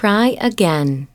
Try again.